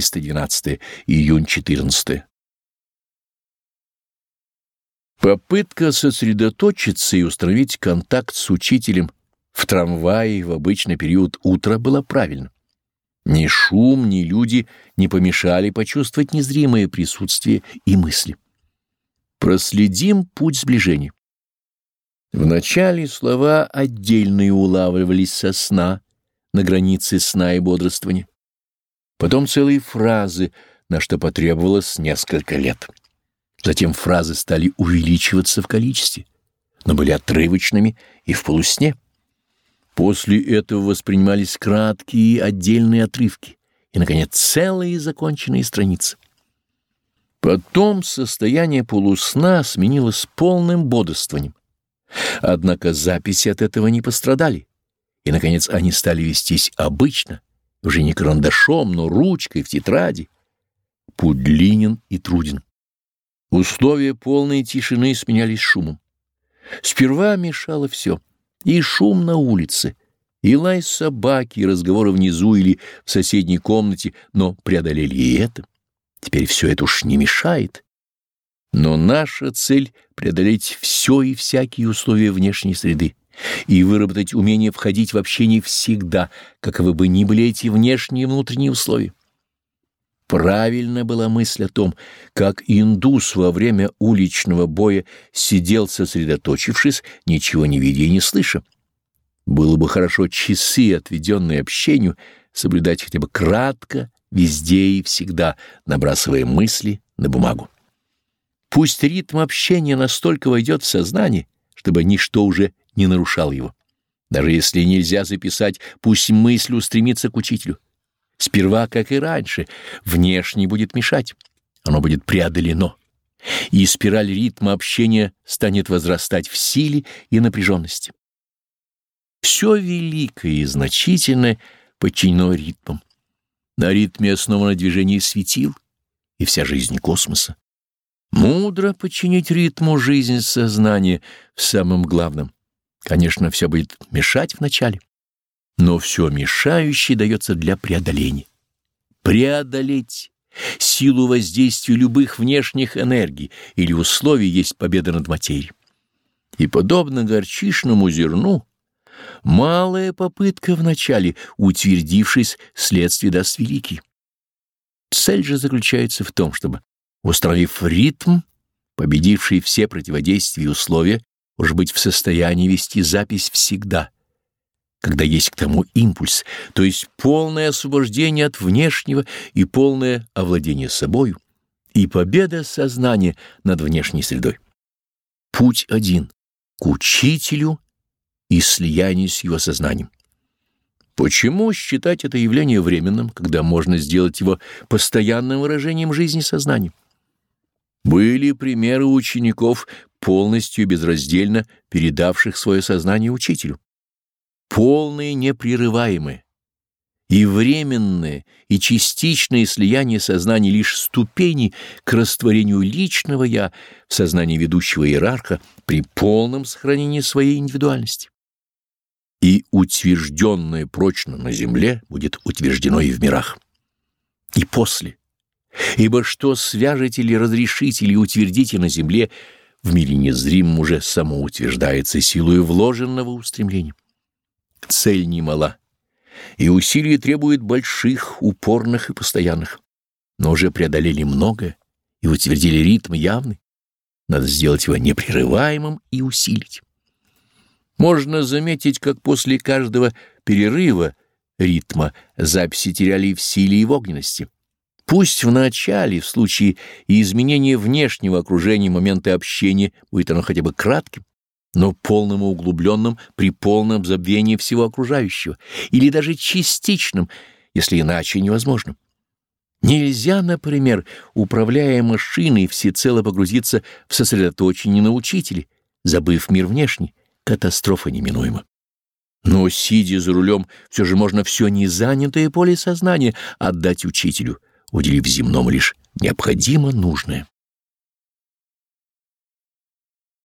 312 июнь 14 Попытка сосредоточиться и установить контакт с учителем в трамвае в обычный период утра была правильна. Ни шум, ни люди не помешали почувствовать незримое присутствие и мысли. Проследим путь сближения. Вначале слова отдельные улавливались со сна, на границе сна и бодрствования. Потом целые фразы, на что потребовалось несколько лет. Затем фразы стали увеличиваться в количестве, но были отрывочными и в полусне. После этого воспринимались краткие отдельные отрывки и, наконец, целые законченные страницы. Потом состояние полусна сменилось полным бодрствованием. Однако записи от этого не пострадали, и, наконец, они стали вестись обычно, уже не карандашом, но ручкой в тетради. Путь длинен и труден. Условия полной тишины сменялись шумом. Сперва мешало все — и шум на улице, и лай собаки, и разговоры внизу или в соседней комнате, но преодолели и это. Теперь все это уж не мешает. Но наша цель — преодолеть все и всякие условия внешней среды и выработать умение входить в общение всегда, каковы бы ни были эти внешние и внутренние условия. Правильно была мысль о том, как индус во время уличного боя сидел сосредоточившись, ничего не видя и не слыша. Было бы хорошо часы, отведенные общению, соблюдать хотя бы кратко, везде и всегда, набрасывая мысли на бумагу. Пусть ритм общения настолько войдет в сознание, чтобы ничто уже не нарушало его. Даже если нельзя записать, пусть мысль устремится к учителю. Сперва, как и раньше, внешне будет мешать, оно будет преодолено, и спираль ритма общения станет возрастать в силе и напряженности. Все великое и значительное подчинено ритмам. На ритме основано движение светил и вся жизнь космоса. Мудро подчинить ритму жизнь сознания в самом главном. Конечно, все будет мешать вначале но все мешающее дается для преодоления. Преодолеть силу воздействия любых внешних энергий или условий есть победа над материей. И подобно горчишному зерну, малая попытка вначале, утвердившись, следствие даст великий. Цель же заключается в том, чтобы, установив ритм, победивший все противодействия и условия, уж быть в состоянии вести запись всегда — когда есть к тому импульс, то есть полное освобождение от внешнего и полное овладение собою, и победа сознания над внешней средой. Путь один — к учителю и слиянию с его сознанием. Почему считать это явление временным, когда можно сделать его постоянным выражением жизни сознания? Были примеры учеников, полностью безраздельно передавших свое сознание учителю полное непрерываемое, и временное, и частичное слияние сознания лишь ступени к растворению личного «я» в сознании ведущего иерарха при полном сохранении своей индивидуальности. И утвержденное прочно на земле будет утверждено и в мирах. И после. Ибо что свяжете или разрешите или утвердите на земле, в мире незримом уже самоутверждается силой вложенного устремления. Цель немала, и усилия требуют больших, упорных и постоянных. Но уже преодолели многое и утвердили ритм явный. Надо сделать его непрерываемым и усилить. Можно заметить, как после каждого перерыва ритма записи теряли в силе и в огненности. Пусть в начале, в случае изменения внешнего окружения момента общения, будет оно хотя бы кратким, но полным и углубленным при полном забвении всего окружающего, или даже частичным, если иначе невозможно. Нельзя, например, управляя машиной, всецело погрузиться в сосредоточение на учителе, забыв мир внешний. Катастрофа неминуема. Но, сидя за рулем, все же можно все незанятое поле сознания отдать учителю, уделив земному лишь необходимо нужное.